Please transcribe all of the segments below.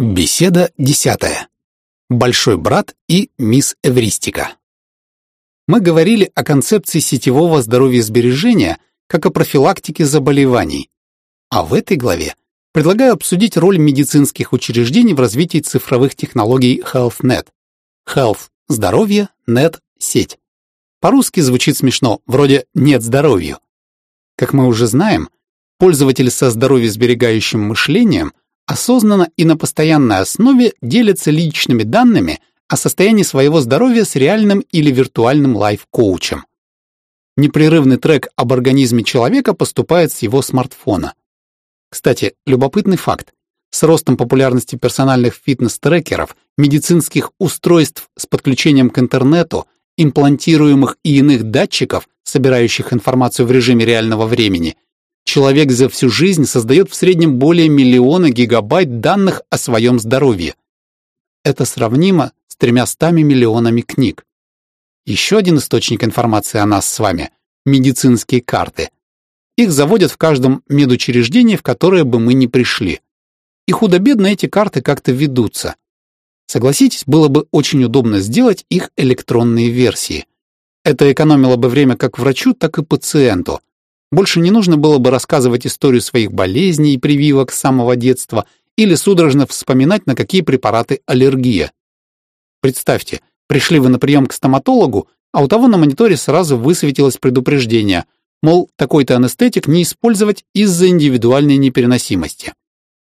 Беседа десятая. Большой брат и мисс Эвристика. Мы говорили о концепции сетевого здоровья сбережения как о профилактике заболеваний. А в этой главе предлагаю обсудить роль медицинских учреждений в развитии цифровых технологий HealthNet. Health – здоровье, Net – сеть. По-русски звучит смешно, вроде «нет здоровью». Как мы уже знаем, пользователи со здоровьесберегающим мышлением осознанно и на постоянной основе делятся личными данными о состоянии своего здоровья с реальным или виртуальным лайф-коучем. Непрерывный трек об организме человека поступает с его смартфона. Кстати, любопытный факт. С ростом популярности персональных фитнес-трекеров, медицинских устройств с подключением к интернету, имплантируемых и иных датчиков, собирающих информацию в режиме реального времени – Человек за всю жизнь создает в среднем более миллиона гигабайт данных о своем здоровье. Это сравнимо с тремястами миллионами книг. Еще один источник информации о нас с вами – медицинские карты. Их заводят в каждом медучреждении, в которое бы мы ни пришли. И худо-бедно эти карты как-то ведутся. Согласитесь, было бы очень удобно сделать их электронные версии. Это экономило бы время как врачу, так и пациенту – больше не нужно было бы рассказывать историю своих болезней и прививок с самого детства или судорожно вспоминать, на какие препараты аллергия. Представьте, пришли вы на прием к стоматологу, а у того на мониторе сразу высветилось предупреждение, мол, такой-то анестетик не использовать из-за индивидуальной непереносимости.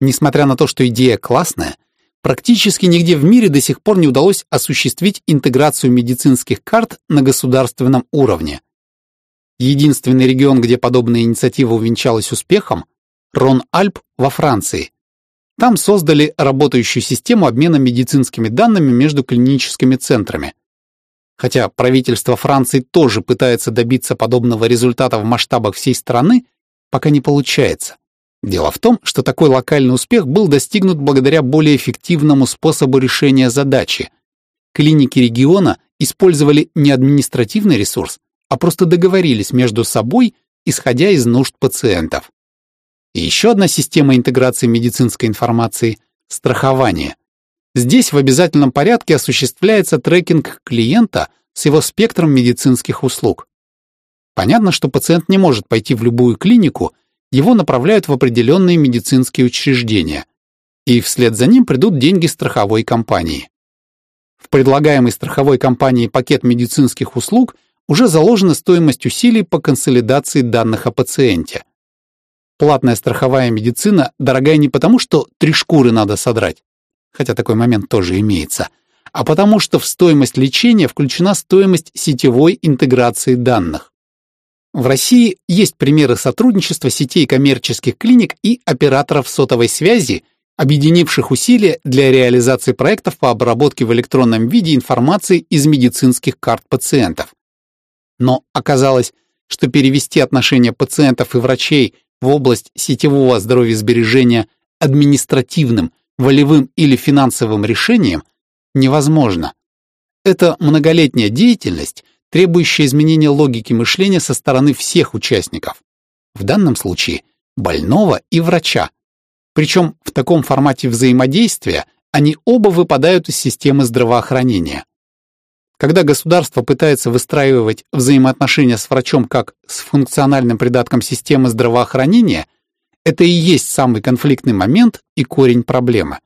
Несмотря на то, что идея классная, практически нигде в мире до сих пор не удалось осуществить интеграцию медицинских карт на государственном уровне. Единственный регион, где подобная инициатива увенчалась успехом – Рон-Альп во Франции. Там создали работающую систему обмена медицинскими данными между клиническими центрами. Хотя правительство Франции тоже пытается добиться подобного результата в масштабах всей страны, пока не получается. Дело в том, что такой локальный успех был достигнут благодаря более эффективному способу решения задачи. Клиники региона использовали не административный ресурс, а просто договорились между собой, исходя из нужд пациентов. И еще одна система интеграции медицинской информации – страхование. Здесь в обязательном порядке осуществляется трекинг клиента с его спектром медицинских услуг. Понятно, что пациент не может пойти в любую клинику, его направляют в определенные медицинские учреждения, и вслед за ним придут деньги страховой компании. В предлагаемый страховой компанией пакет медицинских услуг – уже заложена стоимость усилий по консолидации данных о пациенте. Платная страховая медицина дорогая не потому, что три шкуры надо содрать, хотя такой момент тоже имеется, а потому что в стоимость лечения включена стоимость сетевой интеграции данных. В России есть примеры сотрудничества сетей коммерческих клиник и операторов сотовой связи, объединивших усилия для реализации проектов по обработке в электронном виде информации из медицинских карт пациентов. Но оказалось, что перевести отношения пациентов и врачей в область сетевого здоровья сбережения административным, волевым или финансовым решением невозможно. Это многолетняя деятельность, требующая изменения логики мышления со стороны всех участников. В данном случае больного и врача. Причем в таком формате взаимодействия они оба выпадают из системы здравоохранения. Когда государство пытается выстраивать взаимоотношения с врачом как с функциональным придатком системы здравоохранения, это и есть самый конфликтный момент и корень проблемы.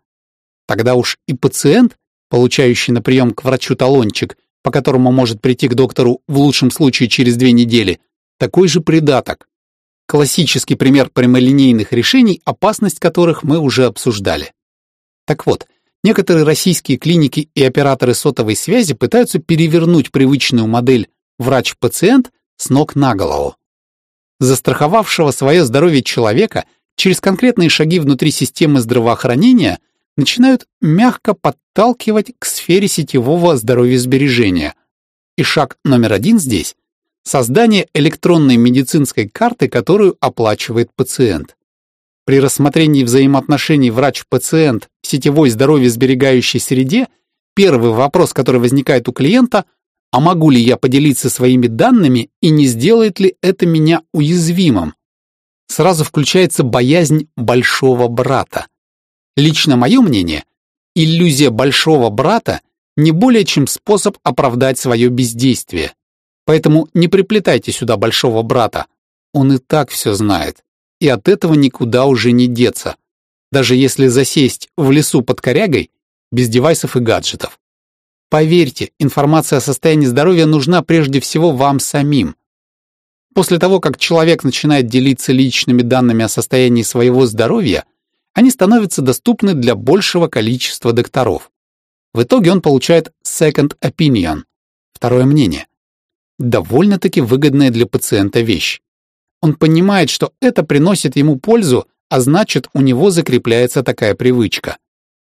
Тогда уж и пациент, получающий на прием к врачу талончик, по которому может прийти к доктору в лучшем случае через две недели, такой же придаток. Классический пример прямолинейных решений, опасность которых мы уже обсуждали. Так вот, Некоторые российские клиники и операторы сотовой связи пытаются перевернуть привычную модель врач-пациент с ног на голову. Застраховавшего свое здоровье человека через конкретные шаги внутри системы здравоохранения начинают мягко подталкивать к сфере сетевого здоровья сбережения. И шаг номер один здесь – создание электронной медицинской карты, которую оплачивает пациент. При рассмотрении взаимоотношений врач-пациент в сетевой здоровье сберегающей среде первый вопрос, который возникает у клиента – а могу ли я поделиться своими данными и не сделает ли это меня уязвимым? Сразу включается боязнь большого брата. Лично мое мнение, иллюзия большого брата не более чем способ оправдать свое бездействие. Поэтому не приплетайте сюда большого брата. Он и так все знает. И от этого никуда уже не деться. Даже если засесть в лесу под корягой, без девайсов и гаджетов. Поверьте, информация о состоянии здоровья нужна прежде всего вам самим. После того, как человек начинает делиться личными данными о состоянии своего здоровья, они становятся доступны для большего количества докторов. В итоге он получает second opinion, второе мнение. Довольно-таки выгодная для пациента вещь. Он понимает, что это приносит ему пользу, а значит, у него закрепляется такая привычка.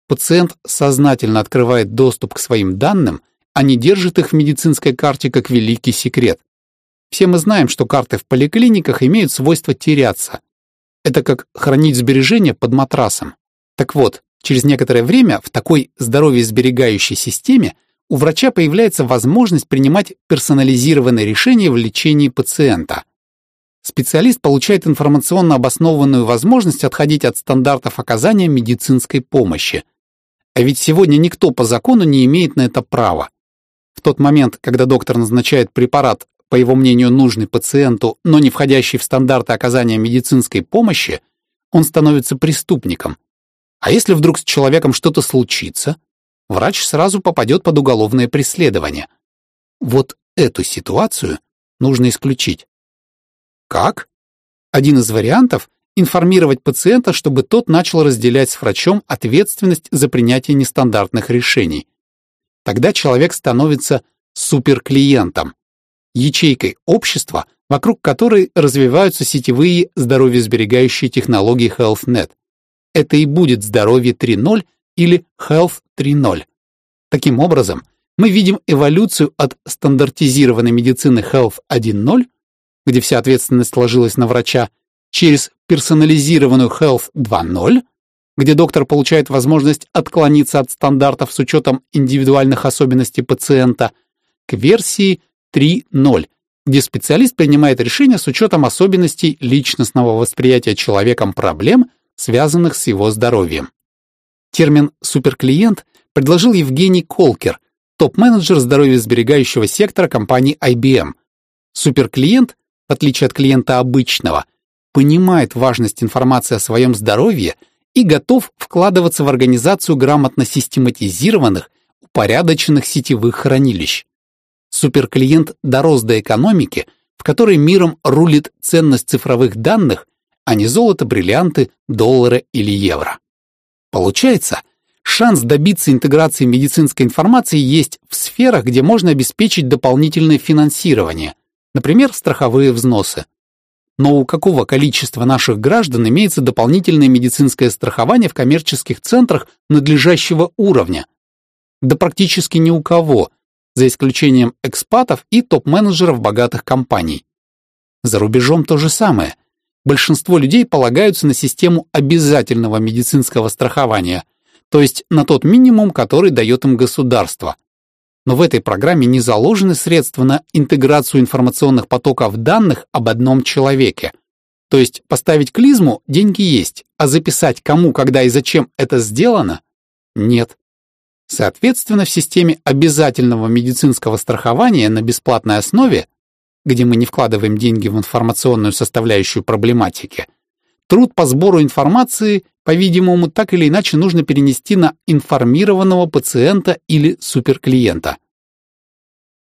Пациент сознательно открывает доступ к своим данным, а не держит их в медицинской карте как великий секрет. Все мы знаем, что карты в поликлиниках имеют свойство теряться. Это как хранить сбережения под матрасом. Так вот, через некоторое время в такой здоровье-сберегающей системе у врача появляется возможность принимать персонализированные решения в лечении пациента. Специалист получает информационно обоснованную возможность отходить от стандартов оказания медицинской помощи. А ведь сегодня никто по закону не имеет на это права. В тот момент, когда доктор назначает препарат по его мнению, нужный пациенту, но не входящий в стандарты оказания медицинской помощи, он становится преступником. А если вдруг с человеком что-то случится, врач сразу попадет под уголовное преследование. Вот эту ситуацию нужно исключить. Как? Один из вариантов – информировать пациента, чтобы тот начал разделять с врачом ответственность за принятие нестандартных решений. Тогда человек становится суперклиентом, ячейкой общества, вокруг которой развиваются сетевые здоровьесберегающие технологии HealthNet. Это и будет здоровье 3.0 или Health 3.0. Таким образом, мы видим эволюцию от стандартизированной медицины Health 1.0, где вся ответственность ложилась на врача, через персонализированную Health 2.0, где доктор получает возможность отклониться от стандартов с учетом индивидуальных особенностей пациента, к версии 3.0, где специалист принимает решения с учетом особенностей личностного восприятия человеком проблем, связанных с его здоровьем. Термин «суперклиент» предложил Евгений Колкер, топ-менеджер здоровьесберегающего сектора компании IBM. Суперклиент, в отличие от клиента обычного, понимает важность информации о своем здоровье и готов вкладываться в организацию грамотно систематизированных, упорядоченных сетевых хранилищ. Суперклиент дорос до экономики, в которой миром рулит ценность цифровых данных, а не золото, бриллианты, доллары или евро. Получается, шанс добиться интеграции медицинской информации есть в сферах, где можно обеспечить дополнительное финансирование, например, страховые взносы. Но у какого количества наших граждан имеется дополнительное медицинское страхование в коммерческих центрах надлежащего уровня? Да практически ни у кого – за исключением экспатов и топ-менеджеров богатых компаний. За рубежом то же самое. Большинство людей полагаются на систему обязательного медицинского страхования, то есть на тот минимум, который дает им государство. Но в этой программе не заложены средства на интеграцию информационных потоков данных об одном человеке. То есть поставить клизму деньги есть, а записать кому, когда и зачем это сделано – нет. Соответственно, в системе обязательного медицинского страхования на бесплатной основе, где мы не вкладываем деньги в информационную составляющую проблематики, труд по сбору информации, по-видимому, так или иначе нужно перенести на информированного пациента или суперклиента.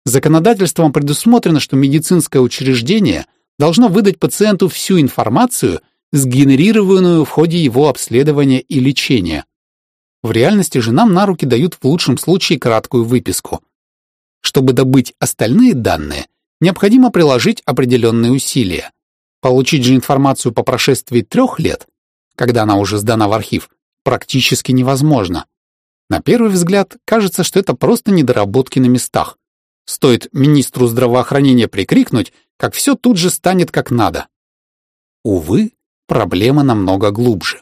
Законодательством предусмотрено, что медицинское учреждение должно выдать пациенту всю информацию, сгенерированную в ходе его обследования и лечения – в реальности же нам на руки дают в лучшем случае краткую выписку. Чтобы добыть остальные данные, необходимо приложить определенные усилия. Получить же информацию по прошествии трех лет, когда она уже сдана в архив, практически невозможно. На первый взгляд кажется, что это просто недоработки на местах. Стоит министру здравоохранения прикрикнуть, как все тут же станет как надо. Увы, проблема намного глубже.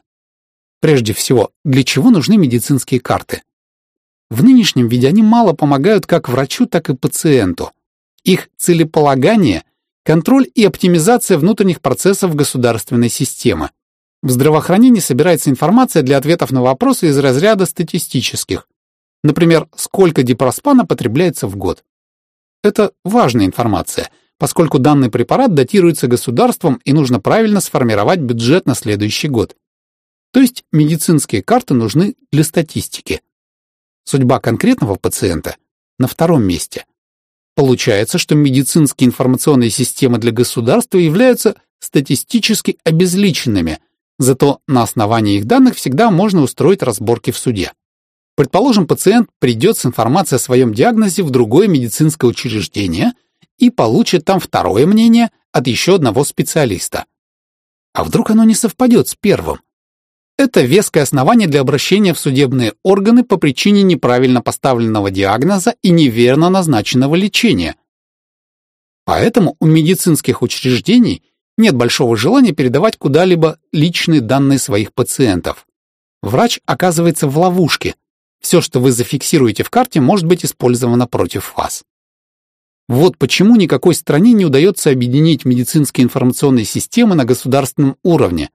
Прежде всего, для чего нужны медицинские карты? В нынешнем виде они мало помогают как врачу, так и пациенту. Их целеполагание – контроль и оптимизация внутренних процессов государственной системы. В здравоохранении собирается информация для ответов на вопросы из разряда статистических. Например, сколько дипроспана потребляется в год. Это важная информация, поскольку данный препарат датируется государством и нужно правильно сформировать бюджет на следующий год. То есть медицинские карты нужны для статистики. Судьба конкретного пациента на втором месте. Получается, что медицинские информационные системы для государства являются статистически обезличенными, зато на основании их данных всегда можно устроить разборки в суде. Предположим, пациент придет с информацией о своем диагнозе в другое медицинское учреждение и получит там второе мнение от еще одного специалиста. А вдруг оно не совпадет с первым? Это веское основание для обращения в судебные органы по причине неправильно поставленного диагноза и неверно назначенного лечения. Поэтому у медицинских учреждений нет большого желания передавать куда-либо личные данные своих пациентов. Врач оказывается в ловушке. Все, что вы зафиксируете в карте, может быть использовано против вас. Вот почему никакой стране не удается объединить медицинские информационные системы на государственном уровне.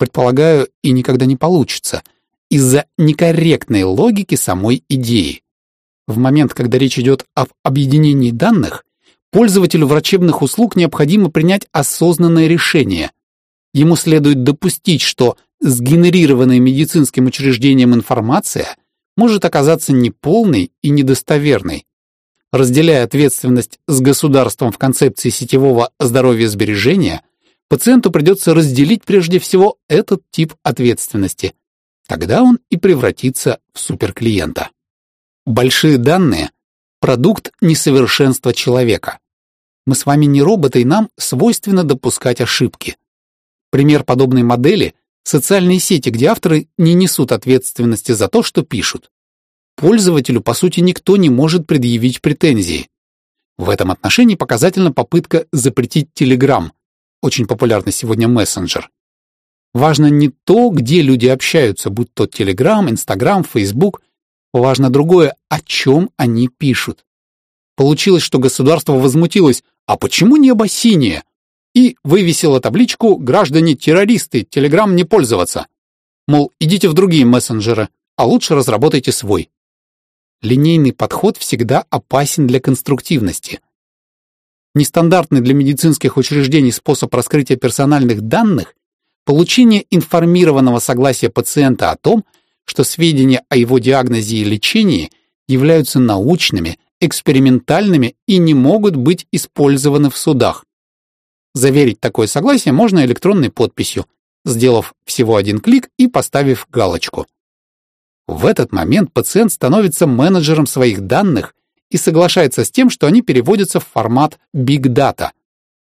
Предполагаю, и никогда не получится, из-за некорректной логики самой идеи. В момент, когда речь идет об объединении данных, Пользователю врачебных услуг необходимо принять осознанное решение. Ему следует допустить, что сгенерированная медицинским учреждением информация может оказаться неполной и недостоверной. Разделяя ответственность с государством в концепции сетевого здоровья сбережения, пациенту придется разделить прежде всего этот тип ответственности. Тогда он и превратится в суперклиента. Большие данные продукт несовершенства человека. Мы с вами не роботы, и нам свойственно допускать ошибки. Пример подобной модели — социальные сети, где авторы не несут ответственности за то, что пишут. Пользователю, по сути, никто не может предъявить претензии. В этом отношении показательна попытка запретить Telegram, очень популярный сегодня мессенджер. Важно не то, где люди общаются, будь то Telegram, Instagram, Facebook, Важно другое, о чем они пишут. Получилось, что государство возмутилось, а почему небо синее? И вывесило табличку «Граждане-террористы, Телеграм не пользоваться». Мол, идите в другие мессенджеры, а лучше разработайте свой. Линейный подход всегда опасен для конструктивности. Нестандартный для медицинских учреждений способ раскрытия персональных данных – получение информированного согласия пациента о том, что сведения о его диагнозе и лечении являются научными, экспериментальными и не могут быть использованы в судах. Заверить такое согласие можно электронной подписью, сделав всего один клик и поставив галочку. В этот момент пациент становится менеджером своих данных и соглашается с тем, что они переводятся в формат Big Data,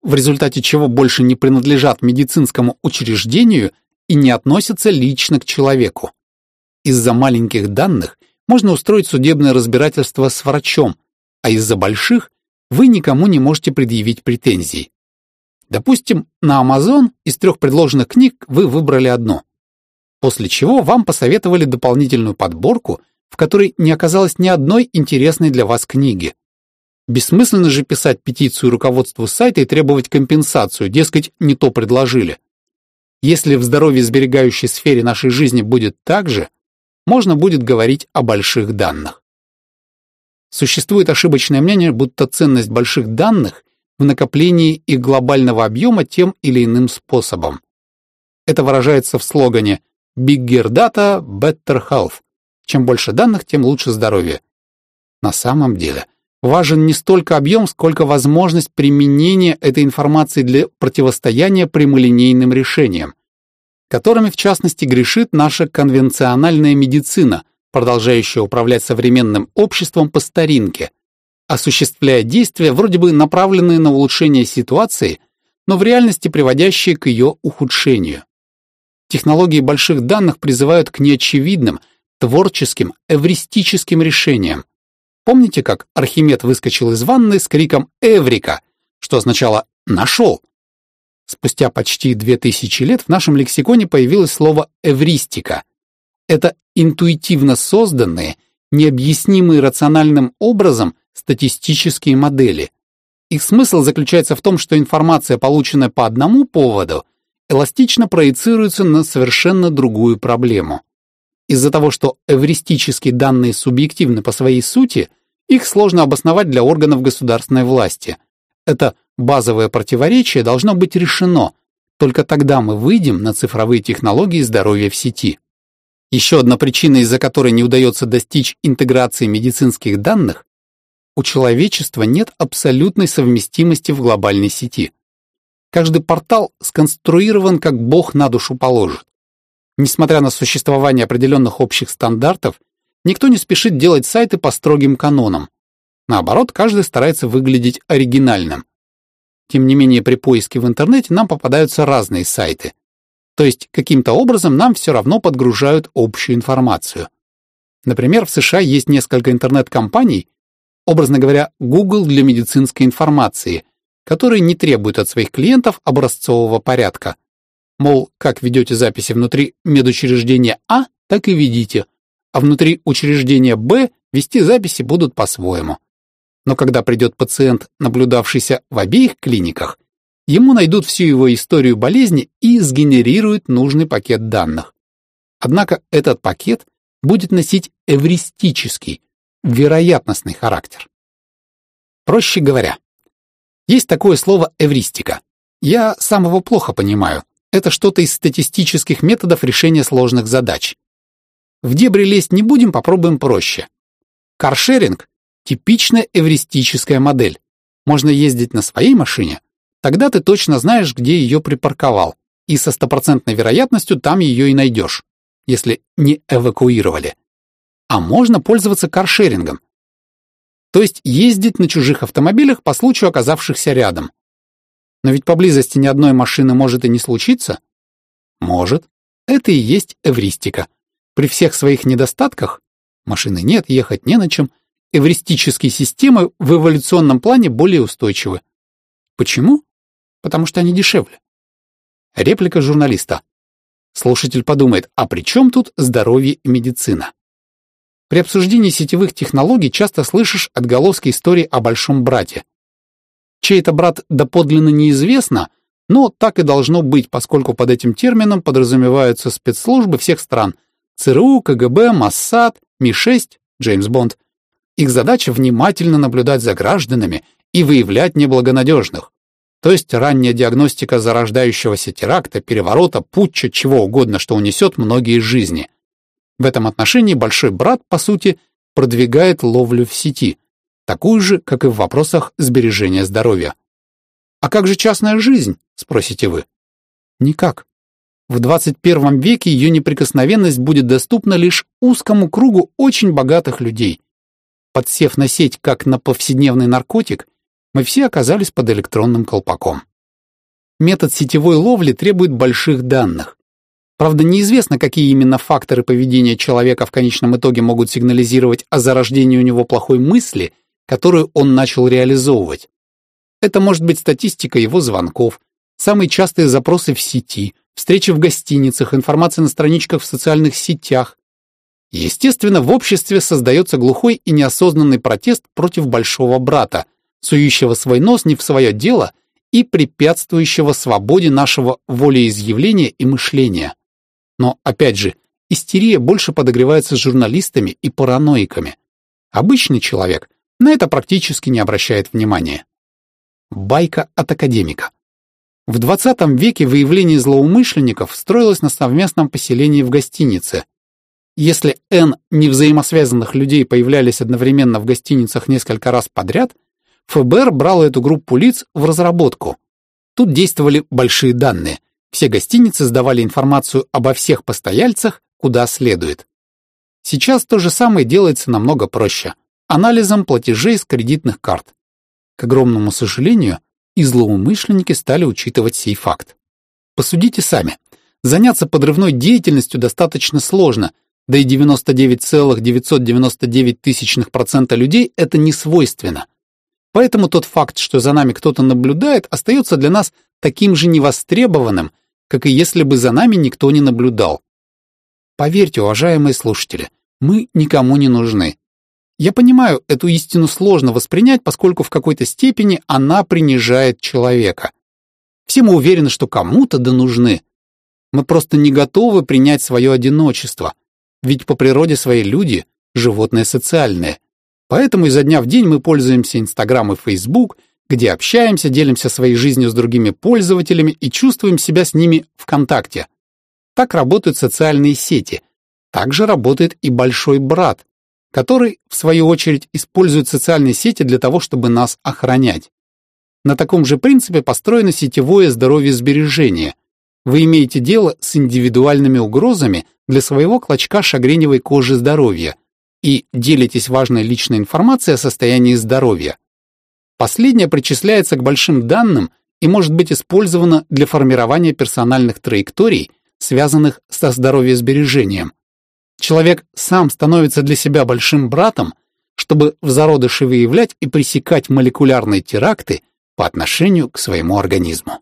в результате чего больше не принадлежат медицинскому учреждению и не относятся лично к человеку. Из-за маленьких данных можно устроить судебное разбирательство с врачом, а из-за больших вы никому не можете предъявить претензий. Допустим, на Amazon из трех предложенных книг вы выбрали одну, после чего вам посоветовали дополнительную подборку, в которой не оказалось ни одной интересной для вас книги. Бессмысленно же писать петицию руководству сайта и требовать компенсацию, дескать, не то предложили. Если в здоровье сберегающей сфере нашей жизни будет так же, можно будет говорить о больших данных. Существует ошибочное мнение, будто ценность больших данных в накоплении их глобального объема тем или иным способом. Это выражается в слогане «Bigger Data, Better Health» чем больше данных, тем лучше здоровье. На самом деле, важен не столько объем, сколько возможность применения этой информации для противостояния прямолинейным решениям которыми в частности грешит наша конвенциональная медицина, продолжающая управлять современным обществом по старинке, осуществляя действия, вроде бы направленные на улучшение ситуации, но в реальности приводящие к ее ухудшению. Технологии больших данных призывают к неочевидным, творческим, эвристическим решениям. Помните, как Архимед выскочил из ванны с криком «Эврика», что означало «нашел», Спустя почти две тысячи лет в нашем лексиконе появилось слово «эвристика». Это интуитивно созданные, необъяснимые рациональным образом статистические модели. Их смысл заключается в том, что информация, полученная по одному поводу, эластично проецируются на совершенно другую проблему. Из-за того, что эвристические данные субъективны по своей сути, их сложно обосновать для органов государственной власти. Это базовое противоречие должно быть решено, только тогда мы выйдем на цифровые технологии здоровья в сети. Еще одна причина, из-за которой не удается достичь интеграции медицинских данных, у человечества нет абсолютной совместимости в глобальной сети. Каждый портал сконструирован, как Бог на душу положит. Несмотря на существование определенных общих стандартов, никто не спешит делать сайты по строгим канонам. Наоборот, каждый старается выглядеть оригинальным. Тем не менее, при поиске в интернете нам попадаются разные сайты. То есть, каким-то образом нам все равно подгружают общую информацию. Например, в США есть несколько интернет-компаний, образно говоря, Google для медицинской информации, которые не требуют от своих клиентов образцового порядка. Мол, как ведете записи внутри медучреждения А, так и ведите, а внутри учреждения Б вести записи будут по-своему. Но когда придет пациент, наблюдавшийся в обеих клиниках, ему найдут всю его историю болезни и сгенерируют нужный пакет данных. Однако этот пакет будет носить эвристический, вероятностный характер. Проще говоря, есть такое слово «эвристика». Я сам его плохо понимаю. Это что-то из статистических методов решения сложных задач. В дебри лезть не будем, попробуем проще. Каршеринг – типичная эвристическая модель. Можно ездить на своей машине, тогда ты точно знаешь, где ее припарковал, и со стопроцентной вероятностью там ее и найдешь, если не эвакуировали. А можно пользоваться каршерингом, то есть ездить на чужих автомобилях по случаю оказавшихся рядом. Но ведь поблизости ни одной машины может и не случиться. Может. Это и есть эвристика. При всех своих недостатках, машины нет, ехать не на чем, эвристические системы в эволюционном плане более устойчивы. Почему? Потому что они дешевле. Реплика журналиста. Слушатель подумает, а при чем тут здоровье и медицина? При обсуждении сетевых технологий часто слышишь отголоски истории о большом брате. Чей это брат доподлинно неизвестно, но так и должно быть, поскольку под этим термином подразумеваются спецслужбы всех стран – ЦРУ, КГБ, Моссад, Ми-6, Джеймс Бонд. Их задача внимательно наблюдать за гражданами и выявлять неблагонадежных. То есть ранняя диагностика зарождающегося теракта, переворота, путча, чего угодно, что унесет многие жизни – в этом отношении большой брат, по сути, продвигает ловлю в сети, такую же, как и в вопросах сбережения здоровья. А как же частная жизнь, спросите вы? Никак. В 21 веке ее неприкосновенность будет доступна лишь узкому кругу очень богатых людей. Подсев на сеть как на повседневный наркотик, мы все оказались под электронным колпаком. Метод сетевой ловли требует больших данных. Правда, неизвестно, какие именно факторы поведения человека в конечном итоге могут сигнализировать о зарождении у него плохой мысли, которую он начал реализовывать. Это может быть статистика его звонков, самые частые запросы в сети, встречи в гостиницах, информация на страничках в социальных сетях. Естественно, в обществе создается глухой и неосознанный протест против большого брата, сующего свой нос не в свое дело и препятствующего свободе нашего волеизъявления и мышления. Но, опять же, истерия больше подогревается журналистами и параноиками. Обычный человек на это практически не обращает внимания. Байка от академика. В 20 веке выявление злоумышленников строилось на совместном поселении в гостинице. Если N невзаимосвязанных людей появлялись одновременно в гостиницах несколько раз подряд, ФБР брало эту группу лиц в разработку. Тут действовали большие данные, все гостиницы сдавали информацию обо всех постояльцах, куда следует. Сейчас то же самое делается намного проще – анализом платежей с кредитных карт. К огромному сожалению, и злоумышленники стали учитывать сей факт. Посудите сами. Заняться подрывной деятельностью достаточно сложно, да и 99,999% людей это не свойственно. Поэтому тот факт, что за нами кто-то наблюдает, остается для нас таким же невостребованным, как и если бы за нами никто не наблюдал. Поверьте, уважаемые слушатели, мы никому не нужны. Я понимаю, эту истину сложно воспринять, поскольку в какой-то степени она принижает человека. Все мы уверены, что кому-то да нужны. Мы просто не готовы принять свое одиночество, ведь по природе свои люди – животные социальные. Поэтому изо дня в день мы пользуемся Инстаграм и Фейсбук, где общаемся, делимся своей жизнью с другими пользователями и чувствуем себя с ними в контакте. Так работают социальные сети. Также работает и большой брат, который, в свою очередь, использует социальные сети для того, чтобы нас охранять. На таком же принципе построено сетевое здоровье сбережения. Вы имеете дело с индивидуальными угрозами для своего клочка шагреневой кожи здоровья и делитесь важной личной информацией о состоянии здоровья. Последнее причисляется к большим данным и может быть использовано для формирования персональных траекторий, связанных со здоровьесбережением. Человек сам становится для себя большим братом, чтобы в зародыше выявлять и пресекать молекулярные теракты по отношению к своему организму.